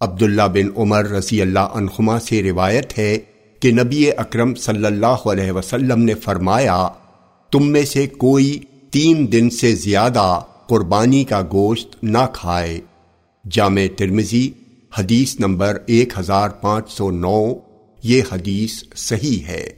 عبداللہ بن عمر رضی اللہ عنہما سے روایت ہے کہ نبی اکرم صلی اللہ علیہ وسلم نے فرمایا، تم میں سے کوئی تین دن سے زیادہ قربانی کا گوشت نہ کھائے۔ جامع ترمزی حدیث نمبر ایک ہزار پانچ سو نو، یہ حدیث صحیح ہے۔